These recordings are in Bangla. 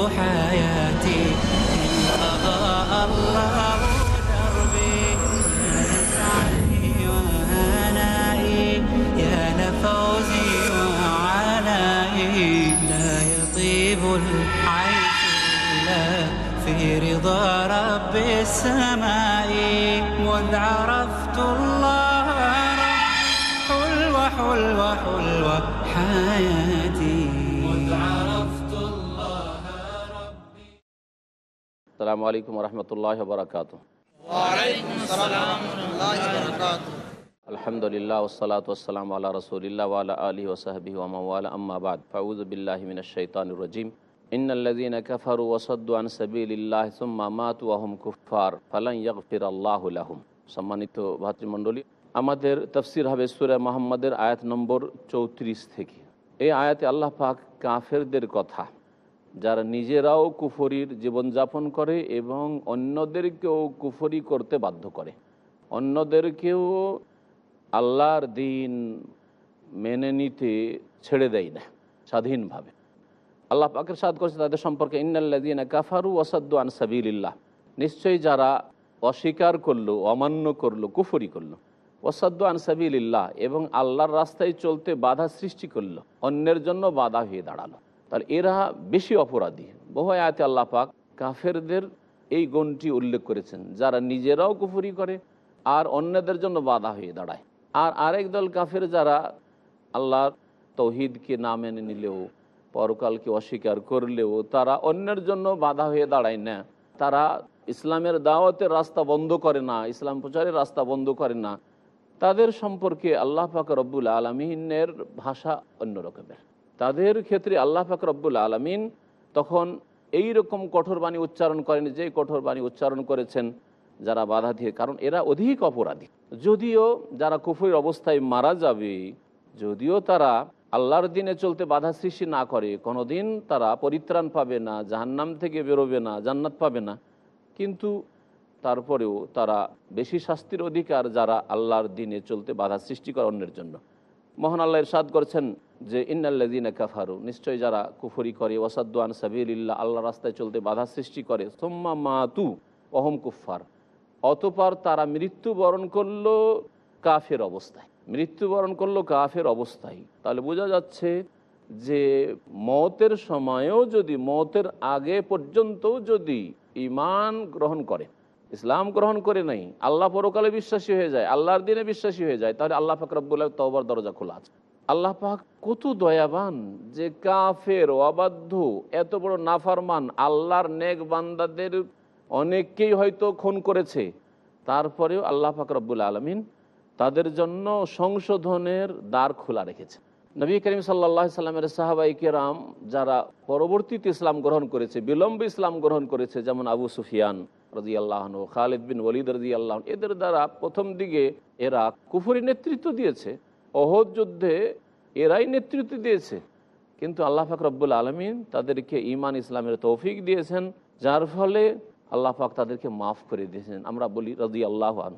رضا رب السماء مذ عرفت الله حلوة حلوة حلوة حياتي مذ عرفت الله আসসালামু আলাইকুম রহমতুল্লাহ বরকাত আলহামদুলিল্লাহ ওসালাত ওসালাম আল্লাহ রসুলিল্লাহ ওয়ালা আলী ওসাহবি ওমাওয়ালা আম্মাবাদ ফাউজবিল্লাহমিনশাইতানুরজিম ইন্নাল্লাযীনা কাফারু ওয়াসাদ্দু আন সাবিলিল্লাহ সুম্মা মাতু ওয়া হুম কুফফার ফালান ইয়াগফিরাল্লাহু লাহুম সম্মানিত ভাতৃমণ্ডলী, আমাদের তফসির হবে সূরা মুহাম্মাদের আয়াত নম্বর চৌত্রিশ থেকে। এই আয়াতে আল্লাহ পাক কাফেরদের কথা, যারা নিজেরাও কুফরির জীবনযাপন করে এবং অন্যদেরকেও কুফরি করতে বাধ্য করে। অন্যদেরকেও আল্লাহর দিন মেনে নিতে ছেড়ে দেয় না, স্বাধীনভাবে। আল্লাহ পাকের সাদ করছে তাদের সম্পর্কে ইন্নাল্লাদিন কাফারু ওসাদ্দু আন সাবিল্লাহ নিশ্চয়ই যারা অস্বীকার করল, অমান্য করল, কুফরি করল ওসাদ্দু আন সাবিল্লাহ এবং আল্লাহর রাস্তায় চলতে বাধা সৃষ্টি করল, অন্যের জন্য বাধা হয়ে দাঁড়াল। তাহলে এরা বেশি অপরাধী। বহু আয়াতে আল্লাহ পাক কাফেরদের এই গুণটি উল্লেখ করেছেন, যারা নিজেরাও কুফুরি করে আর অন্যদের জন্য বাধা হয়ে দাঁড়ায়। আর আরেক দল কাফের যারা আল্লাহর তৌহিদকে না মেনে নিলেও পরকালকে অস্বীকার করলেও তারা অন্যের জন্য বাধা হয়ে দাঁড়ায় না। তারা ইসলামের দাওয়াতের রাস্তা বন্ধ করে না, ইসলাম প্রচারের রাস্তা বন্ধ করে না। তাদের সম্পর্কে আল্লাহ পাক রব্বুল আলমিনের ভাষা অন্য রকমের। তাদের ক্ষেত্রে আল্লাহ পাক রব্বুল আলমিন তখন এই রকম কঠোর বাণী উচ্চারণ করেন যে কঠোর বাণী উচ্চারণ করেছেন যারা বাধা দিয়ে, কারণ এরা অধিক অপরাধী। যদিও যারা কুফুরের অবস্থায় মারা যাবে, যদিও তারা আল্লাহর দিনে চলতে বাধা সৃষ্টি না করে, কোনোদিন তারা পরিত্রাণ পাবে না, জাহান্নাম থেকে বেরোবে না, জান্নাত পাবে না। কিন্তু তারপরেও তারা বেশি শাস্তির অধিকার যারা আল্লাহর দিনে চলতে বাধা সৃষ্টি করে অন্যের জন্য। মহান আল্লাহ ইরশাদ করছেন যে ইন্নাল্লাদিনা কাফারু নিশ্চয় যারা কুফরি করে ওসাদ্দান সাবিল্লাহ আল্লাহ রাস্তায় চলতে বাধা সৃষ্টি করে, সোম্মা মাতু অহম কুফার অতপর তারা মৃত্যুবরণ করল কাফের অবস্থায়। মৃত্যুবরণ করল কাফের অবস্থায়। তাহলে বোঝা যাচ্ছে যে মতের সময়েও যদি, মতের আগে পর্যন্ত যদি ইমান গ্রহণ করে, ইসলাম গ্রহণ করে নাই, আল্লাহ পরকালে বিশ্বাসী হয়ে যায়, আল্লাহর দিনে বিশ্বাসী হয়ে যায়, তাহলে আল্লাহ পাক রব্বুল্লাহ তওবার দরজা খোলা আছে। আল্লাহ পাক কত দয়াবান যে কাফের অবাধ্য, এত বড় নাফারমান আল্লাহর নেক বান্দাদের অনেককেই হয়তো খুন করেছে। তারপরেও আল্লাহ পাক আলমিন তাদের জন্য সংশোধনের দ্বার খোলা রেখেছে নবী করিম সাল্লাহ সাল্লামের সাহাবাই কেরাম যারা পরবর্তীতে ইসলাম গ্রহণ করেছে, বিলম্ব ইসলাম গ্রহণ করেছে, যেমন আবু সুফিয়ান রাজি আল্লাহন খালিদ বিন ওলিদ রাজি আল্লাহ এদের দ্বারা প্রথম দিকে এরা কুফুরি নেতৃত্ব দিয়েছে অহদ যুদ্ধে এরাই নেতৃত্ব দিয়েছে। কিন্তু আল্লাহ পাক রব্বুল আলমিন তাদেরকে ইমান ইসলামের তৌফিক দিয়েছেন, যার ফলে আল্লাহ পাক তাদেরকে মাফ করে দিয়েছেন, আমরা বলি রাজি আল্লাহ আন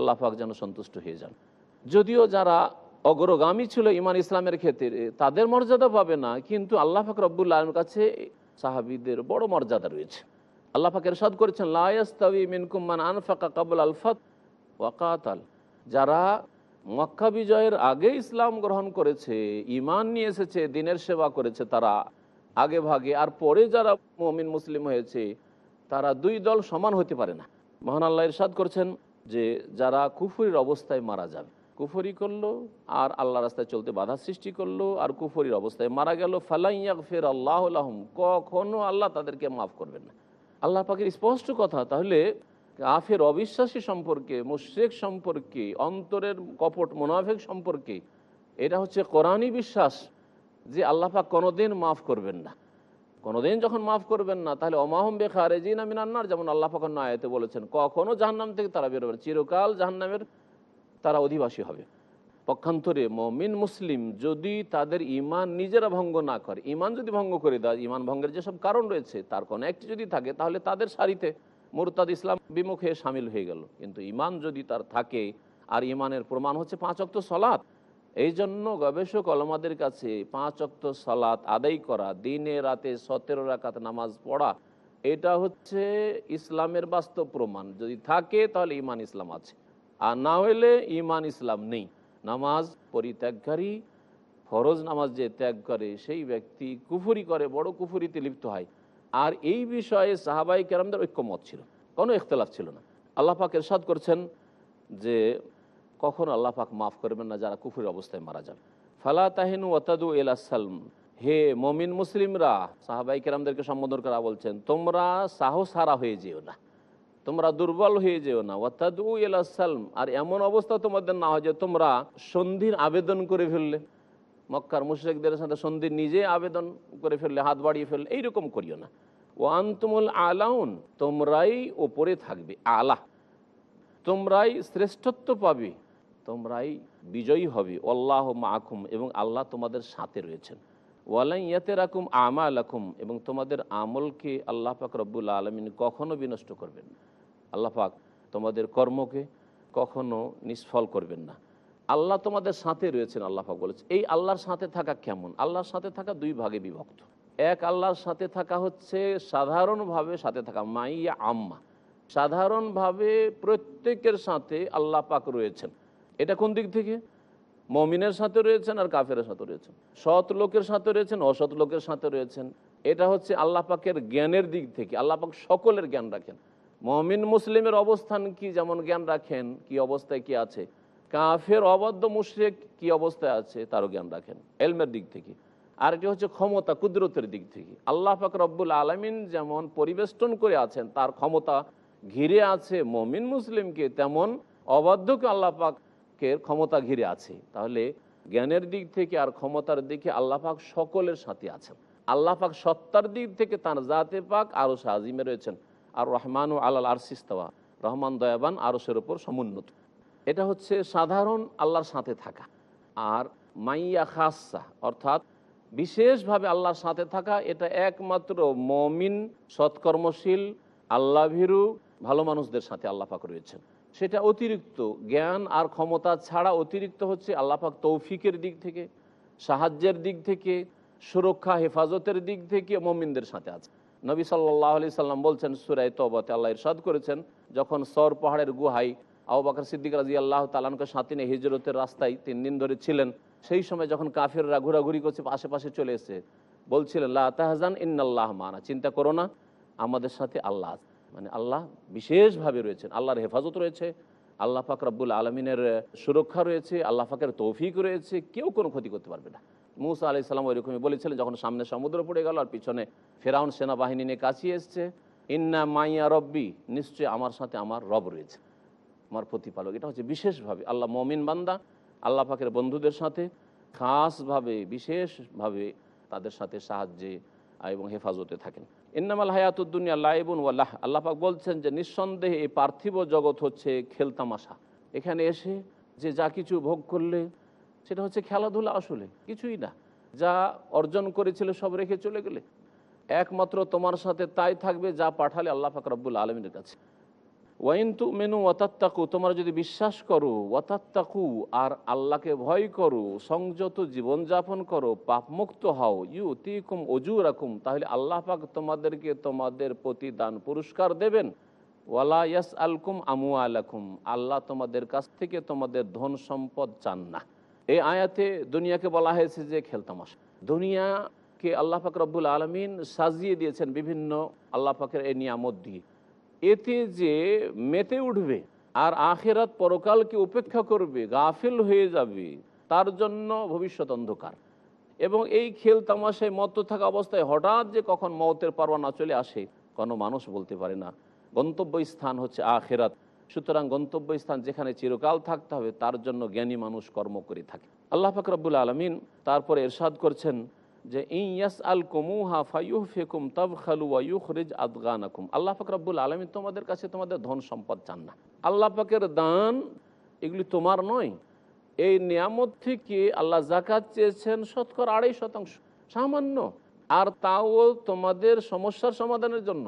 আল্লাহ পাক যেন সন্তুষ্ট হয়ে যান। যদিও যারা অগ্রগামী ছিল ইমান ইসলামের ক্ষেত্রে, তাদের মর্যাদা পাবে না, কিন্তু আল্লাহ পাক রব্বুল আলমের কাছে সাহাবিদের বড় মর্যাদা রয়েছে। আল্লাহ পাক এরশাদ করেছেন লায়াস্তাবি মিনকুম্মান আনফাকা কাবুল আলফাত ওয়াকাতাল যারা মক্কা বিজয়ের আগে ইসলাম গ্রহণ করেছে ইমান নিয়ে এসেছে, দিনের সেবা করেছে, তারা আগে ভাগে, আর পরে যারা মমিন, মুসলিম হয়েছে, তারা দুই দল সমান হতে পারে না। মহান আল্লাহ ইরশাদ করছেন যে যারা কুফুরির অবস্থায় মারা যাবে, কুফরি করল আর আল্লাহ রাস্তায় চলতে বাধা সৃষ্টি করল আর কুফরির অবস্থায় মারা গেল ফালাইয়াক ফের আল্লাহ কখনো আল্লাহ তাদেরকে মাফ করবেন না। আল্লাহ পাকের স্পষ্ট কথা, তাহলে কাফের অবিশ্বাসী সম্পর্কে, মুশ্রেক সম্পর্কে, অন্তরের কপট মোনাফেক সম্পর্কে, এটা হচ্ছে কোরআনই বিশ্বাস যে আল্লাহ পাক কোনোদিন মাফ করবেন না। কোনোদিন যখন মাফ করবেন না, তাহলে অমাহম বেখারে জি না মিনান্নার যেমন আল্লাহ পাক আয়তে বলেছেন, কখনো জাহান্নাম থেকে তারা বেরোবেন চিরকাল জাহান্নামের তারা অধিবাসী হবে। পক্ষান্তরে মমিন মুসলিম যদি তাদের ইমান নিজেরা ভঙ্গ না করে ইমান যদি ভঙ্গ করে দেয় ইমান ভঙ্গের যেসব কারণ রয়েছে, তার কোনো একটি যদি থাকে, তাহলে তাদের সারিতে মুরতাদ ইসলাম বিমুখে সামিল হয়ে গেল। কিন্তু ইমান যদি তার থাকে, আর ইমানের প্রমাণ হচ্ছে পাঁচ অক্ত সলাৎ। এই জন্য গবেষক অলমাদের কাছে পাঁচ অক্ত সালাত আদায় করা, দিনে রাতে সতেরো রাকাত নামাজ পড়া, এটা হচ্ছে ইসলামের বাস্তব প্রমাণ। যদি থাকে তাহলে ইমান ইসলাম আছে। আর না হলে ইমান ইসলাম নেই। নামাজ পরিত্যাগকারী, ফরজ নামাজ যে ত্যাগ করে, সেই ব্যক্তি কুফুরি করে, বড় কুফুরিতে লিপ্ত হয়। আর এই বিষয়ে সাহাবাই কেরামদের ঐক্যমত ছিল। কোনো ইখতলাফ ছিল না। আল্লাহ পাক এরশাদ করছেন যে কখনো আল্লাহ পাক মাফ করবেন না যারা কুফুরের অবস্থায় মারা যান ফালা তাহিনু ওয়াতাদু সালম। হে মমিন মুসলিমরা, সাহাবাই কেরামদেরকে সম্বোধন করা বলছেন, তোমরা সাহস হারা হয়ে যেও না। তোমরা দুর্বল হয়ে যেও না। ওয়াতাদু সালম। আর এমন অবস্থা তোমাদের না হয় যে তোমরা সন্ধির আবেদন করে ফেললে। মক্কার মুশ্রিকদের সাথে সন্ধির নিজে আবেদন করে ফেললে, হাত বাড়িয়ে ফেললে, এইরকম করিও না। ও আন্তমুল আলাউন, তোমরাই ওপরে থাকবে, আলা। তোমরাই শ্রেষ্ঠত্ব পাবে। তোমরাই বিজয়ী হবে। আল্লাহ মাকুম এবং আল্লাহ তোমাদের সাথে রয়েছেন। ওয়ালাই ইয়াতে রাকুম আমা আলাকুম এবং তোমাদের আমলকে আল্লাহ পাক রব্বুল আলমিন কখনো বিনষ্ট করবেন না। আল্লাহ পাক তোমাদের কর্মকে কখনো নিষ্ফল করবেন না। আল্লাহ তোমাদের সাথে রয়েছেন, আল্লাহ পাক বলেছে। এই আল্লাহর সাথে থাকা কেমন? আল্লাহর সাথে থাকা দুই ভাগে বিভক্ত। এক আল্লাহর সাথে থাকা হচ্ছে সাধারণভাবে সাথে থাকা, মাইয়া আম্মা। সাধারণভাবে প্রত্যেকের সাথে আল্লাহ পাক রয়েছেন। এটা কোন দিক থেকে? মমিনের সাথে রয়েছেন আর কাফের সাথে রয়েছেন। সৎ লোকের সাথে রয়েছেন, অসৎ লোকের সাথে রয়েছেন। এটা হচ্ছে আল্লাহ পাকের জ্ঞানের দিক থেকে, আল্লাহ পাক সকলের জ্ঞান রাখেন। মমিন মুসলিমের অবস্থান কি? যেমন জ্ঞান রাখেন, কি অবস্থায় কি আছে। কাফের অবদ্ধ মুশ্রেক কি অবস্থায় আছে? তারও জ্ঞান রাখেন, এলমের দিক থেকে। আর এটি হচ্ছে ক্ষমতা, কুদরতের দিক থেকে। আল্লাহ পাক রব্বুল আলমিন যেমন পরিবেষ্টন করে আছেন, তার ক্ষমতা ঘিরে আছে মমিন মুসলিমকে, তেমন অবাধ্যকে আল্লাহ পাকের ক্ষমতা ঘিরে আছে। তাহলে জ্ঞানের দিক থেকে আর ক্ষমতার দিকে আল্লাহ পাক সকলের সাথে আছেন। আল্লাহ পাক সত্তার দিক থেকে তার জাতে পাক আরও সাজিমে রয়েছেন। আর রহমান ও আল্লাহ আরসিস্তাওয়া রহমান দয়াবান আরসের ওপর সমুন্নত। এটা হচ্ছে সাধারণ আল্লাহর সাথে থাকা। আর মাইয়া খাসা অর্থাৎ বিশেষভাবে আল্লাহর সাথে থাকা, এটা একমাত্র মমিন, সৎকর্মশীল, আল্লাহ ভীরু, ভালো মানুষদের সাথে আল্লাহ পাক রয়েছেন। সেটা অতিরিক্ত জ্ঞান আর ক্ষমতা ছাড়া অতিরিক্ত হচ্ছে আল্লাহ পাক তৌফিকের দিক থেকে, সাহায্যের দিক থেকে, সুরক্ষা, হেফাজতের দিক থেকে মমিনদের সাথে আছে নবী সাল্লাহ আলি সাল্লাম বলছেন সুরাই তবাতে আল্লাহ ইরশাদ করেছেন, যখন সর পাহাড়ের গুহাই আবু সিদ্দিক রাজি আল্লাহ তালানকে সাথে নিয়ে হিজরতের রাস্তায় তিন দিন ধরে ছিলেন, সেই সময় যখন কাফেররা ঘোরাঘুরি করছে, আশেপাশে চলে এসে বলছিলেন, লা ইন্নাল্লাহ মানা চিন্তা করো না, আমাদের সাথে আল্লাহ আছে। মানে আল্লাহ বিশেষভাবে রয়েছেন। আল্লাহর হেফাজত রয়েছে, আল্লাহ পাক রব্বুল আলমিনের সুরক্ষা রয়েছে, আল্লাহ পাকের তৌফিক রয়েছে, কেউ কোনো ক্ষতি করতে পারবে না। মুসা আলি সাল্লাম ওইরকমই বলেছিলেন, যখন সামনে সমুদ্র পড়ে গেল আর পিছনে ফেরাউন সেনাবাহিনী নিয়ে কাছিয়ে এসছে, ইন্না মাইয়া রব্বি নিশ্চয়ই আমার সাথে আমার রব রয়েছে, আমার প্রতিপালক। এটা হচ্ছে বিশেষভাবে আল্লাহ মমিন বান্দা, আল্লাহ পাকের বন্ধুদের সাথে খাসভাবে, বিশেষভাবে তাদের সাথে সাহায্যে এবং হেফাজতে থাকেন। ইন্নামাল হায়াতুদ্দুনিয়া লাইবুন ওয়াল্লাহ আল্লাপাক বলছেন যে, নিঃসন্দেহে এই পার্থিব জগৎ হচ্ছে খেলতামাশা এখানে এসে যে যা কিছু ভোগ করলে, সেটা হচ্ছে খেলাধুলা আসলে, কিছুই না। যা অর্জন করেছিল সব রেখে চলে গেলে। একমাত্র তোমার সাথে তাই থাকবে, যা পাঠালে আল্লাহ ফাকরাবুল আলমীর কাছে। ওয়াইন তু মেনু ওয়াতাত্তাকু, তোমরা যদি বিশ্বাস করো, ওয়াতাত্তাকু আর আল্লাহকে ভয় করো, সংযত জীবনযাপন করো, পাপমুক্ত হও ইউ তিকুম অজু রাখুম তাহলে আল্লাহ পাক তোমাদেরকে তোমাদের প্রতিদান পুরস্কার দেবেন। ওয়ালা ইয়াস আলকুম আমু আলাকুম আল্লাহ তোমাদের কাছ থেকে তোমাদের ধন সম্পদ চান না। এই আয়াতে দুনিয়াকে বলা হয়েছে যে খেলতামাশা দুনিয়াকে আল্লাহ পাক রব্বুল আলমিন সাজিয়ে দিয়েছেন বিভিন্ন আল্লাহ পাকের এই নিয়ামত দিয়ে। এতে যে মেতে উঠবে আর আখেরাত পরকালকে উপেক্ষা করবে, গাফিল হয়ে যাবে, তার জন্য ভবিষ্যৎ অন্ধকার। এবং এই খেল তামাশায় মত্ত থাকা অবস্থায় হঠাৎ যে কখন মতের পারওয়ানা চলে আসে, কোনো মানুষ বলতে পারে না। গন্তব্য স্থান হচ্ছে আখেরাত। সুতরাং গন্তব্য স্থান যেখানে চিরকাল থাকতে হবে, তার জন্য জ্ঞানী মানুষ কর্ম করে থাকে। আল্লাহ ফাকরাবুল আলমিন তারপরে এরশাদ করছেন যে ইয়াস আল কুমুহা ফাইউহ ফেকুম তব খালু ওয়ুখরিজ আদগানাকুম। আল্লাহ পাক রব্বুল আলমী তোমাদের কাছে তোমাদের ধন সম্পদ চান না। আল্লাহ পাকের দান এগুলি তোমার নয়। এই নিয়ামত থেকে আল্লাহ জাকাত চেয়েছেন শতকর আড়াই শতাংশ, সামান্য। আর তাও তোমাদের সমস্যার সমাধানের জন্য।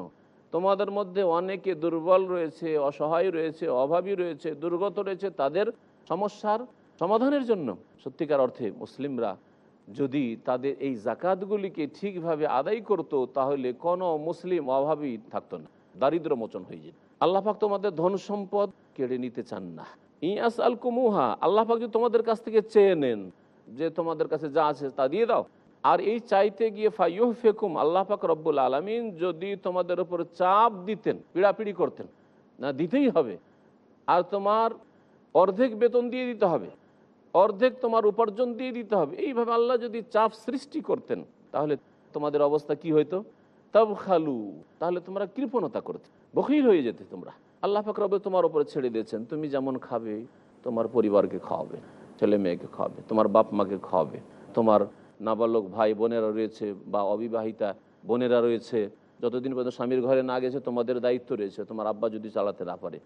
তোমাদের মধ্যে অনেকে দুর্বল রয়েছে, অসহায় রয়েছে, অভাবী রয়েছে, দুর্গত রয়েছে, তাদের সমস্যার সমাধানের জন্য। সত্যিকার অর্থে মুসলিমরা যদি তাদের এই জাকাতগুলিকে ঠিকভাবে আদায় করত, তাহলে কোনো মুসলিম অভাবী থাকতো না দারিদ্র মোচন হয়ে যেত। আল্লাহ পাক তোমাদের ধন সম্পদ কেড়ে নিতে চান না। ইয়াস আল কুমুহা আল্লাহ পাক যদি তোমাদের কাছ থেকে চেয়ে নেন যে তোমাদের কাছে যা আছে তা দিয়ে দাও। আর এই চাইতে গিয়ে ফাইহ ফেকুম আল্লাহ পাক রব্বুল আলমিন যদি তোমাদের উপর চাপ দিতেন, পিড়াপিড়ি করতেন, না দিতেই হবে, আর তোমার অর্ধেক বেতন দিয়ে দিতে হবে। অর্ধেক তোমার উপার্জন দিয়ে দিতে হবে। এইভাবে আল্লাহ যদি চাপ সৃষ্টি করতেন, তাহলে তোমাদের অবস্থা কি হইতো? তব খালু তাহলে তোমরা কৃপণতা করতে বকিল হয়ে যেতে তোমরা। আল্লাহ ফাকরবে তোমার উপরে ছেড়ে দিয়েছেন, তুমি যেমন খাবে, তোমার পরিবারকে খাওয়াবে, ছেলে মেয়েকে খাওয়াবে, তোমার বাপ মাকে খাওয়াবে, তোমার নাবালক ভাই বোনেরা রয়েছে বা অবিবাহিতা বোনেরা রয়েছে, যতদিন পর্যন্ত স্বামীর ঘরে না গেছে, তোমাদের দায়িত্ব রয়েছে, তোমার আব্বা যদি চালাতে না পারে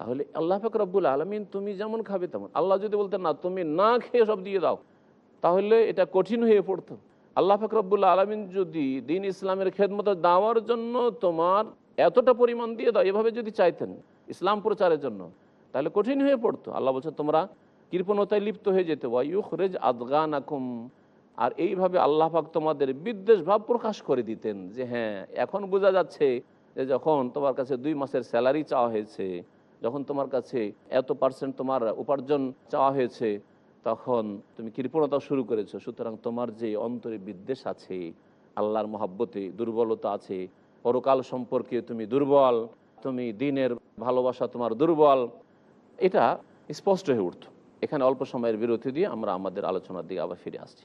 তাহলে আল্লাহ পাক রব্বুল আলমিন তুমি যেমন খাবে তেমন। আল্লাহ যদি বলতেন, না, তুমি না খেয়ে সব দিয়ে দাও, তাহলে এটা কঠিন হয়ে পড়তো। আল্লাহ পাক রব্বুল আলমিন যদি দিন ইসলামের খেদমত দেওয়ার জন্য তোমার এতটা পরিমাণ দিয়ে দাও, এভাবে যদি চাইতেন ইসলাম প্রচারের জন্য, তাহলে কঠিন হয়ে পড়তো। আল্লাহ বলছে তোমরা কৃপণতায় লিপ্ত হয়ে যেতে ওয়াইউখরেজ আদগান আকুম আর এইভাবে আল্লাহ পাক তোমাদের বিদ্বেষ ভাব প্রকাশ করে দিতেন যে হ্যাঁ এখন বোঝা যাচ্ছে যে, যখন তোমার কাছে দুই মাসের স্যালারি চাওয়া হয়েছে যখন তোমার কাছে এত পার্সেন্ট তোমার উপার্জন চাওয়া হয়েছে, তখন তুমি কৃপণতা শুরু করেছ। সুতরাং তোমার যে অন্তরে বিদ্বেষ আছে, আল্লাহর মহাব্বতে দুর্বলতা আছে, পরকাল সম্পর্কে তুমি দুর্বল, তুমি দিনের ভালোবাসা তোমার দুর্বল, এটা স্পষ্ট হয়ে উঠত। এখানে অল্প সময়ের বিরতি দিয়ে আমরা আমাদের আলোচনার দিকে আবার ফিরে আসছি।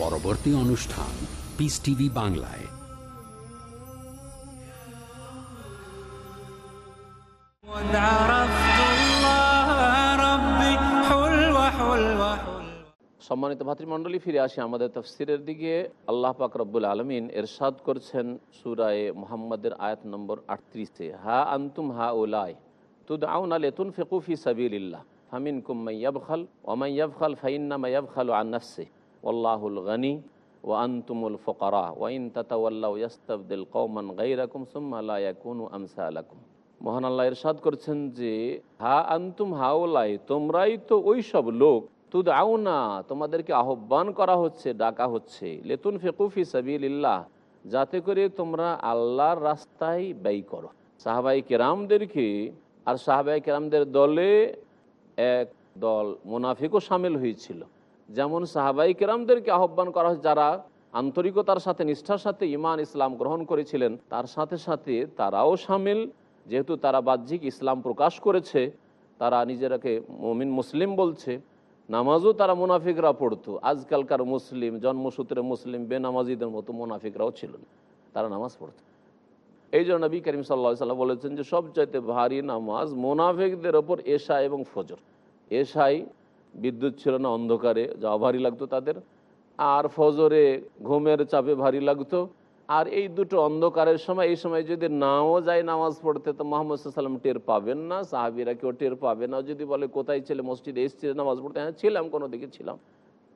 পরবর্তী অনুষ্ঠান পিস টিভি বাংলায়। সম্মানিত ভাতৃমণ্ডলী, ফিরে আসি আমাদের তফসিরের দিকে। আল্লাহ পাক রব্বুল আলমিন এরশাদ করছেন সুরায়ে মোহাম্মদের আয়াত নম্বর আটত্রিশে। হা আন্তুম হা ওলাই তুদ আউন আলে তুন ফেকুফি সাবিল্লাহ ফামিন কুম্মাইয়াবখাল ওমাইয়াবখাল ফাইন্না মাইয়াবখাল আন্নাসে ওল্লাহুল গনি ও আন্তুমুল ফকরা ওয়াইন ইয়াস্তাবদিল কৌমান গাইরাকুম সুম্মা লা ইয়াকুনু আমসা আলাকুম মহান আল্লাহ ইরশাদ করছেন যে, হা আন্তুম হাওলাই, তোমরাই তো ওই সব লোক তুদ আউনা তোমাদেরকে আহ্বান করা হচ্ছে, ডাকা হচ্ছে। লেতুন ফেকুফি সাবিল্লাহ যাতে করে তোমরা আল্লাহর রাস্তায় ব্যয় করো। সাহাবাই কেরামদেরকে, আর সাহাবাই কেরামদের দলে এক দল মুনাফিকও সামিল হয়েছিল। যেমন সাহাবাই কেরামদেরকে আহ্বান করা হয় যারা আন্তরিকতার সাথে, নিষ্ঠার সাথে ইমান ইসলাম গ্রহণ করেছিলেন, তার সাথে সাথে তারাও সামিল। যেহেতু তারা বাহ্যিক ইসলাম প্রকাশ করেছে, তারা নিজেরাকে মমিন মুসলিম বলছে, নামাজও তারা মুনাফিকরা পড়তো। আজকালকার মুসলিম, জন্মসূত্রে মুসলিম, বেনামাজিদের মতো মুনাফিকরাও ছিল না, তারা নামাজ পড়তো। এই জন্য নবী করিম সাল্লা সাল্লাম বলেছেন যে, সবচাইতে ভারী নামাজ মোনাফিকদের ওপর এশা এবং ফজর। এশাই বিদ্যুৎ ছিল না, অন্ধকারে যাওয়া ভারী লাগতো তাদের। আর ফজরে ঘুমের চাপে ভারী লাগতো। আর এই দুটো অন্ধকারের সময়, এই সময় যদি নাও যায় নামাজ পড়তে, তো মোহাম্মদ সাল্লাম টের পাবেন না, সাহাবিরা কেউ টের পাবে না। যদি বলে, কোথায় ছেলে মসজিদে এসছে নামাজ পড়তে হ্যাঁ ছিলাম কোনো দিকে ছিলাম।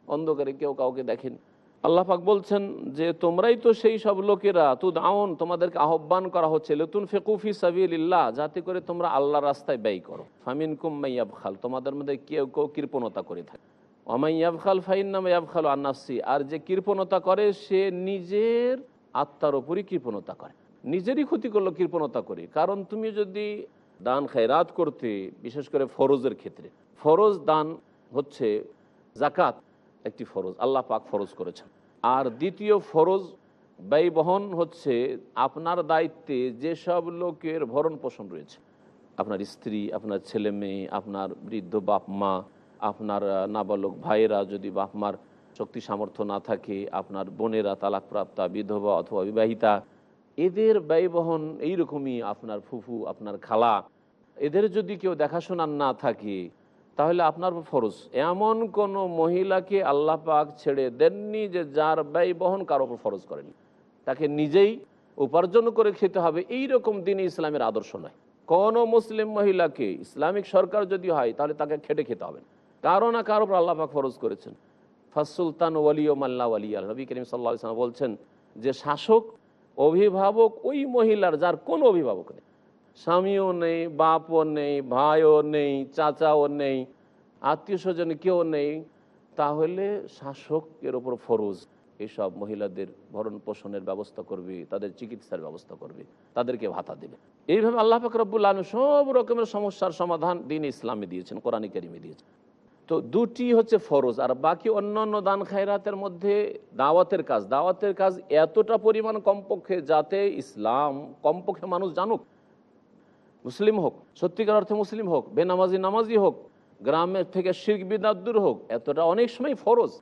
অন্ধকারে কেউ কাউকে দেখেনি। আল্লাহ পাক বলছেন যে, তোমরাই তো সেই সব লোকেরা তু দাউন তোমাদেরকে আহ্বান করা হচ্ছে লেতুন ফেকুফি সাবিল্লাহ যাতে করে তোমরা আল্লাহ রাস্তায় ব্যয় করো। ফামিন কুম্মাইয়াব খাল তোমাদের মধ্যে কেউ কেউ কৃপণতা করে থাকে। অমাইয়াব খাল ফাইন নামাইয়াব খাল আন্নাসি আর যে কৃপণতা করে, সে নিজের আত্মার ওপরই কৃপণতা করে। নিজেরই ক্ষতি করল কৃপণতা করে। কারণ তুমি যদি দান খায়রাত করতে, বিশেষ করে ফরজের ক্ষেত্রে, ফরজ দান হচ্ছে জাকাত একটি ফরজ, আল্লাহ পাক ফরজ করেছেন। আর দ্বিতীয় ফরজ ব্যয় বহন হচ্ছে আপনার দায়িত্বে যেসব লোকের ভরণ পোষণ রয়েছে। আপনার স্ত্রী, আপনার ছেলে মেয়ে, আপনার বৃদ্ধ বাপ মা, আপনার নাবালক ভাইয়েরা যদি বাপ মার শক্তি সামর্থ্য না থাকে, আপনার বোনেরা, তালাকপ্রাপ্তা, বিধবা অথবা বিবাহিতা, এদের ব্যয়বহন এইরকমই আপনার ফুফু, আপনার খালা। এদের যদি কেউ দেখাশোনার না থাকে তাহলে আপনার ফরজ। এমন কোন মহিলাকে আল্লাহ পাক ছেড়ে দেননি যে যার ব্যয় বহন কারও উপর ফরজ করেনি। তাকে নিজেই উপার্জন করে খেতে হবে এই রকম দিনে ইসলামের আদর্শ নয়। কোন মুসলিম মহিলাকে ইসলামিক সরকার যদি হয়, তাহলে তাকে খেটে খেতে হবে। কারও না কারও উপর আল্লাহ পাক ফরজ করেছেন। ফাসুলতান ওয়ালি ও মাল্লা ওয়ালি আল। নবী করিম সাল্লা বলছেন যে শাসক, অভিভাবক ওই মহিলার, যার কোনো অভিভাবক নেই। স্বামীও নেই, বাপও নেই, ভাইও নেই, চাচাও নেই আত্মীয় স্বজন কেউ নেই, তাহলে শাসকের ওপর ফরজ। এইসব মহিলাদের ভরণ পোষণের ব্যবস্থা করবে, তাদের চিকিৎসার ব্যবস্থা করবে, তাদেরকে ভাতা দেবে। এইভাবে আল্লাহ ফাকরবুল আলম সব রকমের সমস্যার সমাধান দিন ইসলামে দিয়েছেন, কোরআন কারিমে দিয়েছেন। তো দুটি হচ্ছে ফরজ, আর বাকি অন্যান্য দান খায়রাতের মধ্যে দাওয়াতের কাজ। দাওয়াতের কাজ এতটা পরিমাণ কমপক্ষে যাতে ইসলাম কমপক্ষে মানুষ জানুক মুসলিম হোক, সত্যিকার অর্থে মুসলিম হোক, বেনামাজি নামাজি হোক, গ্রামের থেকে শির্ক বিদাদ্দুর হোক, এতটা অনেক সময় ফরজ।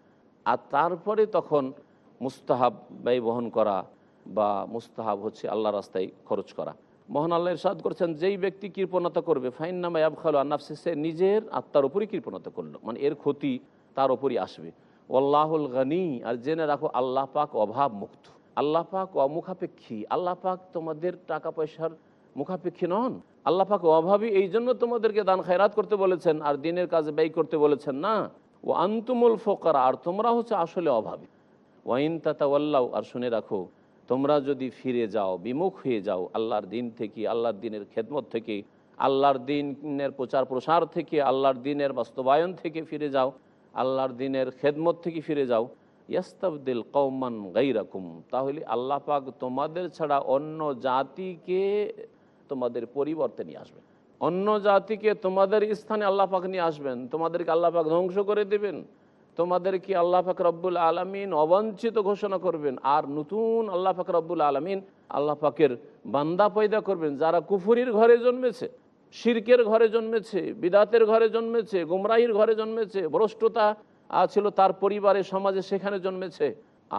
আর তারপরে তখন মুস্তাহাব ব্যয় বহন করা বা মুস্তাহাব হচ্ছে আল্লাহ রাস্তায় খরচ করা। মহান আল্লাহ ইরশাদ করছেন, যেই ব্যক্তি কৃপণতা করবে, ফাইন নামা আবখাল আন্নাফসে সে নিজের আত্মার উপরই কৃপণতা করল। মানে এর ক্ষতি তার উপরই আসবে। আল্লাহুল গানি, আর জেনে রাখো, আল্লাহ পাক অভাব মুক্ত আল্লাহ পাক অমুখাপেক্ষী। আল্লাহ পাক তোমাদের টাকা পয়সার মুখাপেক্ষী নন। আল্লাহ পাক অভাবী এই জন্য তোমাদেরকে দান খায়রাত করতে বলেছেন, আর দিনের কাজে ব্যয় করতে বলেছেন না। ও আন্তুমুল ফোকার, আর তোমরা হচ্ছে আসলে অভাবী। ওয়াইন তাতাওয়াল্লাও আর শুনে রাখো, তোমরা যদি ফিরে যাও, বিমুখ হয়ে যাও, আল্লাহর দিন থেকে, আল্লাহর দিনের খেদমত থেকে, আল্লাহর দিনের প্রচার প্রসার থেকে, আল্লাহর দিনের বাস্তবায়ন থেকে ফিরে যাও, আল্লাহর দিনের খেদমত থেকে ফিরে যাও, ইয়াস্তাবদিল কৌমান গাইরাকুম তাহলে আল্লাহ পাক তোমাদের ছাড়া অন্য জাতিকে তোমাদের পরিবর্তে নিয়ে আসবেন। অন্য জাতিকে তোমাদের স্থানে আল্লাহ পাক নিয়ে আসবেন, তোমাদেরকে আল্লাহ পাক ধ্বংস করে দেবেন, তোমাদেরকে আল্লাহ পাক রব্বুল আলমিন অবাঞ্ছিত ঘোষণা করবেন, আর নতুন আল্লাহ পাক রব্বুল আলমিন আল্লাহ পাকের বান্দা পয়দা করবেন, যারা কুফুরির ঘরে জন্মেছে, শিরকের ঘরে জন্মেছে, বিদাতের ঘরে জন্মেছে, গুমরাহির ঘরে জন্মেছে, ভ্রষ্টতা ছিল তার পরিবারে, সমাজে সেখানে জন্মেছে,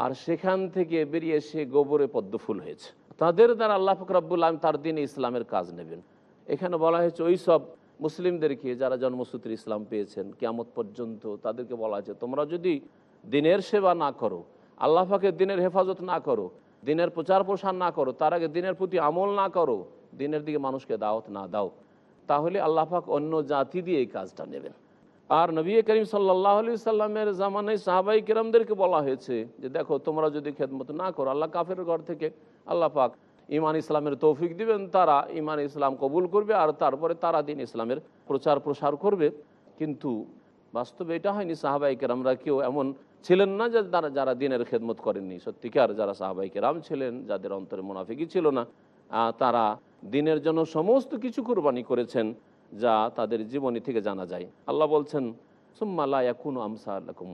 আর সেখান থেকে বেরিয়ে সে গোবরে পদ্মফুল হয়েছে। তাদের দ্বারা আল্লাহ ফকরাবুল আলম তার দিনে ইসলামের কাজ নেবেন। এখানে বলা হয়েছে ওই সব মুসলিমদেরকে যারা জন্মসূত্রে ইসলাম পেয়েছেন কেমত পর্যন্ত তাদেরকে বলা হয়েছে, তোমরা যদি দিনের সেবা না করো, আল্লাহ পাকের দিনের হেফাজত না করো, দিনের প্রচার প্রসার না করো, তার আগে দিনের প্রতি আমল না করো, দিনের দিকে মানুষকে দাওয়াত না দাও, তাহলে আল্লাহ পাক অন্য জাতি দিয়ে এই কাজটা নেবেন। আর নবী করিম সাল্লাহ আলি সাল্লামের জামানায় সাহাবাই কিরামদেরকে বলা হয়েছে যে দেখো, তোমরা যদি খেদমত না করো, আল্লাহ কাফের ঘর থেকে আল্লাহ পাক ইমান ইসলামের তৌফিক দিবেন, তারা ইমান ইসলাম কবুল করবে আর তারপরে তারা দিন ইসলামের প্রচার প্রসার করবে। কিন্তু বাস্তবে এটা হয়নি, সাহাবাই কেরামরা কেউ এমন ছিলেন না যে তারা, যারা দিনের খেদমত করেননি। সত্যিকার যারা সাহাবাই কেরাম ছিলেন, যাদের অন্তরে মুনাফিকই ছিল না তারা দিনের জন্য সমস্ত কিছু কোরবানি করেছেন। যা তাদের জীবনী থেকে জানা যায়। আল্লাহ বলছেন সুম্মালা কোনো আমসা আল্লাকুম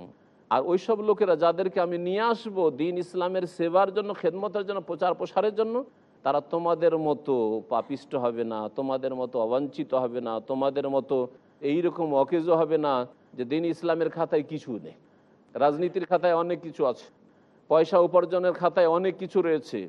আর ওইসব লোকেরা যাদেরকে আমি নিয়ে আসব দিন ইসলামের সেবার জন্য, খেদমতের জন্য, প্রচার প্রসারের জন্য, তারা তোমাদের মতো পাপিষ্ট হবে না, তোমাদের মতো অবাঞ্ছিত হবে না, তোমাদের মতো এইরকম অকেজ হবে না যে দিন ইসলামের খাতায় কিছু নেই। রাজনীতির খাতায় অনেক কিছু আছে, পয়সা উপার্জনের খাতায় অনেক কিছু রয়েছে।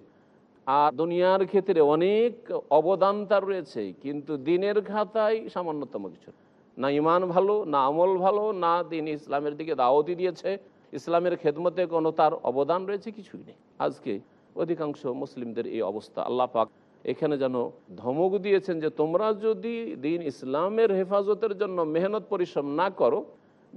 আর দুনিয়ার ক্ষেত্রে অনেক অবদান তার রয়েছে, কিন্তু দিনের খাতায় সামান্যতম কিছু না। ইমান ভালো, না আমল ভালো, না দিন ইসলামের দিকে দাওয়াতি দিয়েছে, ইসলামের খেদমতে কোনো তার অবদান রয়েছে কিছুই নেই। আজকে অধিকাংশ মুসলিমদের এই অবস্থা, আল্লাহ পাক এখানে যেন ধমক দিয়েছেন যে তোমরা যদি দিন ইসলামের হেফাজতের জন্য মেহনত পরিশ্রম না করো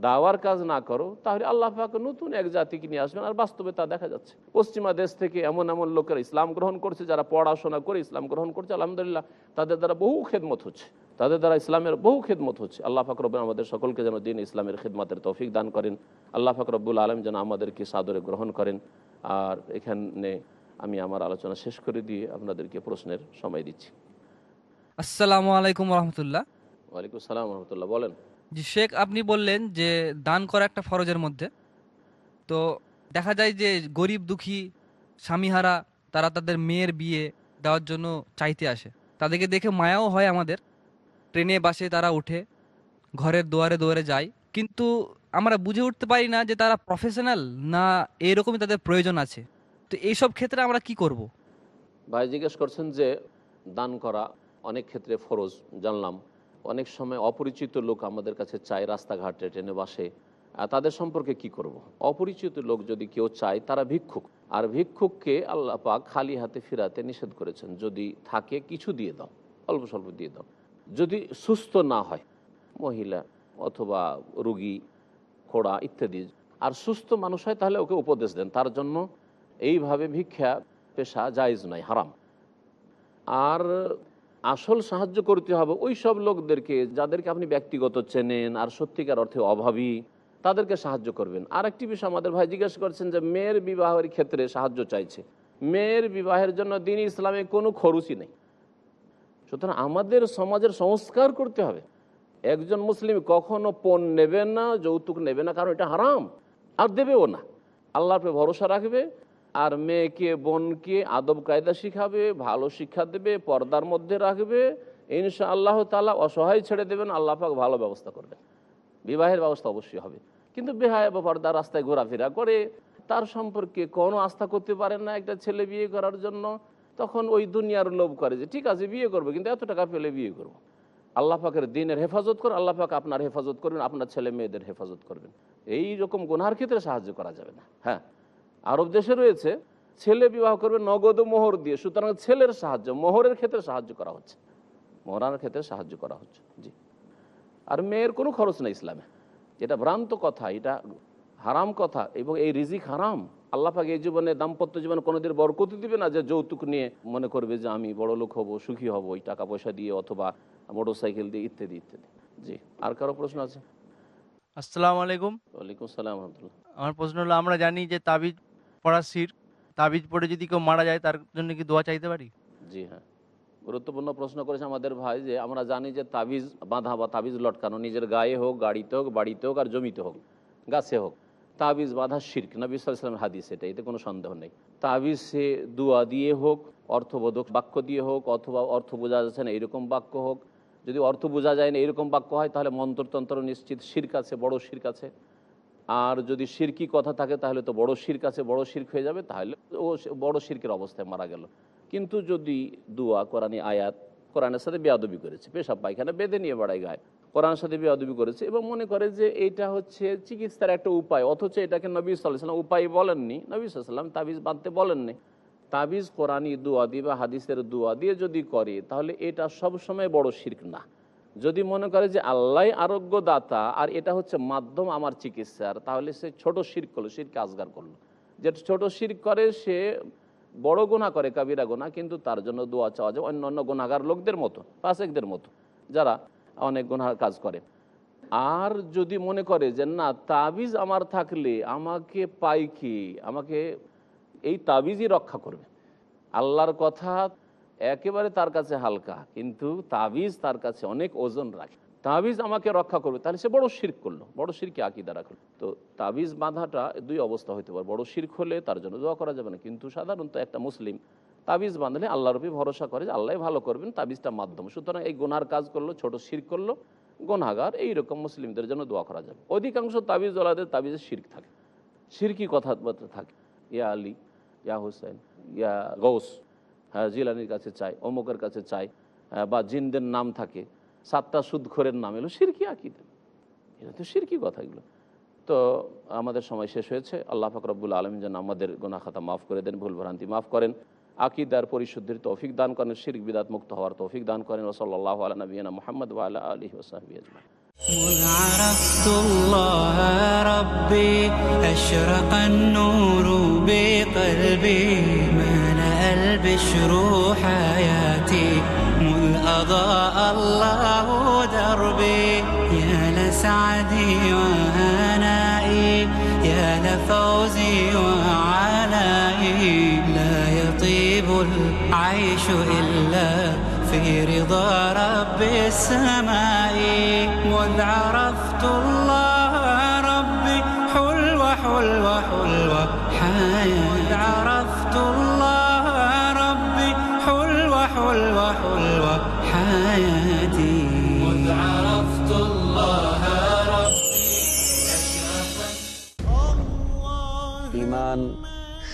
দাওয়ার কাজ না করো তাহলে আল্লাহ পাক নতুন এক জাতিকে নিয়ে আসবেন। আর বাস্তবে তা দেখা যাচ্ছে। পশ্চিমা দেশ থেকে এমন এমন লোকেরা ইসলাম গ্রহণ করছে যারা পড়াশোনা করে ইসলাম গ্রহণ করছে আলহামদুলিল্লাহ তাদের দ্বারা বহু খেদমত হচ্ছে। তাদের দ্বারা ইসলামের বহু খেদমত হচ্ছে। আল্লাহ ফাকরব আমাদের সকলকে যেন দিন ইসলামের খেদমতের তৌফিক দান করেন। আল্লাহ ফাকরবুল আলম যেন আমাদেরকে সাদরে গ্রহণ করেন। আর এখানে আমি আমার আলোচনা শেষ করে দিয়ে আপনাদেরকে প্রশ্নের সময় দিচ্ছি। আসসালামু আলাইকুম রহমতুল্লাহ। ওয়ালাইকুম সালাম রহমতুল্লাহ। বলেন। জি শেখ, আপনি বললেন যে দান করা একটা ফরজের মধ্যে। তো দেখা যায় যে গরিব, দুঃখী, স্বামীহারা, তারা তাদের মেয়ের বিয়ে দেওয়ার জন্য চাইতে আসে। তাদেরকে দেখে মায়াও হয় আমাদের। ট্রেনে, বাসে তারা উঠে ঘরের দুয়ারে দুয়ারে যায়। কিন্তু আমরা বুঝে উঠতে পারি না যে তারা প্রফেশনাল না এরকমই তাদের প্রয়োজন আছে। তো এইসব ক্ষেত্রে আমরা কি করব। ভাই, জিজ্ঞেস করছেন যে দান করা অনেক ক্ষেত্রে ফরজ, জানলাম। অনেক সময় অপরিচিত লোক আমাদের কাছে চায় রাস্তাঘাটে, ট্রেনে, বাসে। তাদের সম্পর্কে কি করব। অপরিচিত লোক যদি কেউ চায়, তারা ভিক্ষুক। আর ভিক্ষুককে আল্লাহ পাক খালি হাতে ফিরাতে নিষেধ করেছেন। যদি থাকে, কিছু দিয়ে দাও, অল্প স্বল্প দিয়ে দাও। যদি সুস্থ না হয়, মহিলা অথবা রুগী, খোড়া ইত্যাদি, আর সুস্থ মানুষ হয়, তাহলে ওকে উপদেশ দেন। তার জন্য এইভাবে ভিক্ষা, পেশা জায়জ নয়, হারাম। আর আসল সাহায্য করতে হবে ওই সব লোকদেরকে যাদেরকে আপনি ব্যক্তিগত চেনেন আর সত্যিকার অর্থে অভাবী, তাদেরকে সাহায্য করবেন। আর একটি বিষয় আমাদের ভাই জিজ্ঞেস করছেন যে মেয়ের বিবাহের ক্ষেত্রে সাহায্য চাইছে। মেয়ের বিবাহের জন্য দিন ইসলামে কোনো খরচই নেই। সুতরাং আমাদের সমাজের সংস্কার করতে হবে। একজন মুসলিম কখনো পণ নেবে না, যৌতুক নেবে না, কারণ এটা হারাম। আর দেবেও না। আল্লাহর ভরসা রাখবে আর মেয়েকে, বোনকে আদব কায়দা শিখাবে, ভালো শিক্ষা দেবে, পর্দার মধ্যে রাখবে। ইনশা আল্লাহ তালা অসহায় ছেড়ে দেবেন, আল্লাহ পাক ভালো ব্যবস্থা করবেন। বিবাহের ব্যবস্থা অবশ্যই হবে। কিন্তু বেহায় বা পর্দা রাস্তায় ঘোরাফেরা করে, তার সম্পর্কে কোনো আস্থা করতে পারেন না একটা ছেলে বিয়ে করার জন্য। তখন ওই দুনিয়ার লোভ করে যে, ঠিক আছে, বিয়ে করব, কিন্তু এত টাকা পেলে বিয়ে করব। আল্লাহ পাকের দিনের হেফাজত করে, আল্লাহ পাক আপনার হেফাজত করবেন, আপনার ছেলে মেয়েদের হেফাজত করবেন। এই রকম গুনহার ক্ষেত্রে সাহায্য করা যাবে না। হ্যাঁ। আরব দেশে রয়েছে ছেলে বিবাহ করবে নগদ মোহর দিয়ে সুতরাং ছেলের সাহায্য মোহরের ক্ষেত্রে সাহায্য করা হচ্ছে। মোহরানোর ক্ষেত্রে সাহায্য করা হচ্ছে জি। আর মেয়ের কোনো খরচ নেই ইসলামে। এটা ভ্রান্ত কথা এটা হারাম কথা এবং এই রিজিক হারাম। আল্লাহ পাক এই জীবনে দাম্পত্য জীবনে কোনোদিন বরকতি দিবে না যে যৌতুক নিয়ে মনে করবে যে আমি বড় লোক হব সুখী হব ওই টাকা পয়সা দিয়ে অথবা মোটর সাইকেল দিয়ে ইত্যাদি ইত্যাদি। জি আর কারও প্রশ্ন আছে? আসসালামু আলাইকুম। ওয়ালাইকুম সালাম রহমতুল্লাহ। আমার প্রশ্ন হলো আমরা জানি যে তাবিজ শির তাবিজ পড়ে যদি কেউ মারা যায়, তার জন্য কি দোয়া চাইতে পারি? জি হ্যাঁ। গুরুত্বপূর্ণ প্রশ্ন করেছে আমাদের ভাই যে, আমরা জানি যে তাবিজ বাঁধা বা তাবিজ লটকানো নিজের গায়ে হোক, গাড়িতে হোক, বাড়িতে হোক আর জমিতে হোক, গাছে হোক, তাবিজ বাঁধা শির্ক, নবী সাল্লামের হাদিস এটা, এতে কোনো সন্দেহ নেই। তাবিজ সে দুয়া দিয়ে হোক, অর্থবোধক বাক্য দিয়ে হোক, অথবা অর্থ বোঝা যাচ্ছে না এইরকম বাক্য হোক, যদি অর্থ বোঝা যায় না এরকম বাক্য হয়, তাহলে মন্ত্রতন্ত্র নিশ্চিত শির্ক আছে, বড় শির্ক আছে। আর যদি শিরকি কথা থাকে, তাহলে তো বড় শির্ক আছে, বড় শির্ক হয়ে যাবে, তাহলে ও বড় শির্কের অবস্থায় মারা গেল। কিন্তু যদি দুয়া, কোরআনী আয়াত, কোরআনের সাথে বেয়াদবি করেছে, পেশাব পায়খানা বেঁধে নিয়ে বাড়ায় গায়ে, কোরআনের সাথে বেয়াদবি করেছে এবং মনে করে যে এইটা হচ্ছে চিকিৎসার একটা উপায়, অথচ এটাকে নবী সাল্লাম উপায় বলেননি, নবী সাল্লাম তাবিজ বাঁধতে বলেননি। তাবিজ, কোরআনী দুয়া দিয়ে বা হাদিসের দুয়া দিয়ে যদি করে, তাহলে এটা সবসময় বড় শির্ক না। যদি মনে করে যে আল্লাহ আরোগ্য দাতা আর এটা হচ্ছে মাধ্যম আমার চিকিৎসার, তাহলে সে ছোট শির করল, শিরকে আজগার করল। যে ছোট শির করে, সে বড় গোনা করে, কাবিরা গোনা কিন্তু তার জন্য দোয়া চাওয়া যায় অন্য অন্য গোনাগার লোকদের মতো পাশেকদের মতো, যারা অনেক গোনার কাজ করে। আর যদি মনে করে যে না, তাবিজ আমার থাকলে আমাকে পাই কি? আমাকে এই তাবিজই রক্ষা করবে। আল্লাহর কথা একেবারে তার কাছে হালকা, কিন্তু তাবিজ তার কাছে অনেক ওজন রাখে। তাবিজ আমাকে রক্ষা করবে। তাহলে সে বড় শির্ক করল। বড় শিরকে আকিদা রাখল। তো তাবিজ বাঁধাটা দুই অবস্থা হতে পারে। বড় শির্ক হলে তার জন্য দোয়া করা যাবে না। কিন্তু সাধারণত একটা মুসলিম তাবিজ বাঁধলে আল্লাহর উপরে ভরসা করে যে আল্লাহ ভালো করবেন, তাবিজটা মাধ্যম। সুতরাং এই গোনার কাজ করল, ছোট শির করল গোনাগার এইরকম মুসলিমদের জন্য দোয়া করা যাবে। অধিকাংশ তাবিজ ওলাদের তাবিজে শির্ক থাকে। শিরকি কথাবার্তা থাকে। ইয়া আলী, ইয়া হুসেন ইয়া গৌস হ্যাঁ জিলানির কাছে চাই অমুকের কাছে চাই হ্যাঁ, বা জিনদের নাম থাকে সাতটা সুদখোরের নাম এলো সিরকি আকিদা এটা তো সিরকি কথা এগুলো তো আমাদের সময় শেষ হয়েছে আল্লাহ ফাকরবুল আলম যেন আমাদের গোনা খাতা মাফ করে দেন ভুল ভ্রান্তি মাফ করেন আকিদার পরিশুদ্ধির তৌফিক দান করেন শিরক বিদাত মুক্ত হওয়ার তৌফিক দান করেন ওসল্লাহ আলা নবীনা মোহাম্মদ ওয়ালা আলী ওসাহবি আজমাই مذ عرفت الله ربي أشرق النور بقلبي ملأ البشر حياتي. مذ أضاء الله دربي. يا لسعدي وهنائي يا لفوزي وعنائي لا يطيب العيش إلا في رضا رب السماء. مذ عرفت الله ربي حلوة حلوة حلوة.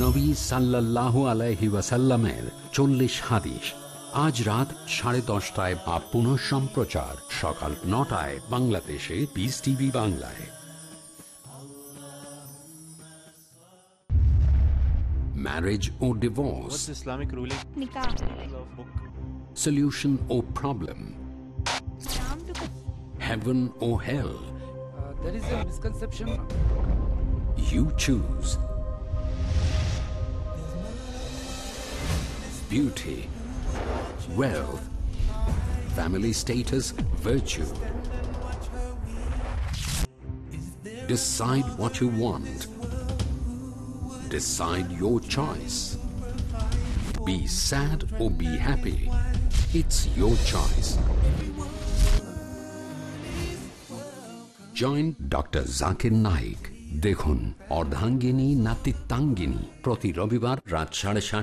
নবী সাল্লাল্লাহু আলাইহি ওয়াসাল্লামের চল্লিশ হাদিস আজ রাত সাড়ে দশটায় বা পুনঃ সম্প্রচার সকাল নটায় বাংলাদেশে পিস টিভি বাংলায় marriage O divorce Islamic ruling? solution or problem heaven or hell there is a misconception. you choose beauty wealth family status virtue decide what you want decide your choice be sad or be happy it's your choice join doctor Zakir Naik দেখুন অর্ধাঙ্গিনী নাতিত্বাঙ্গিনী প্রতি রবিবার রাত সাড়ে সাত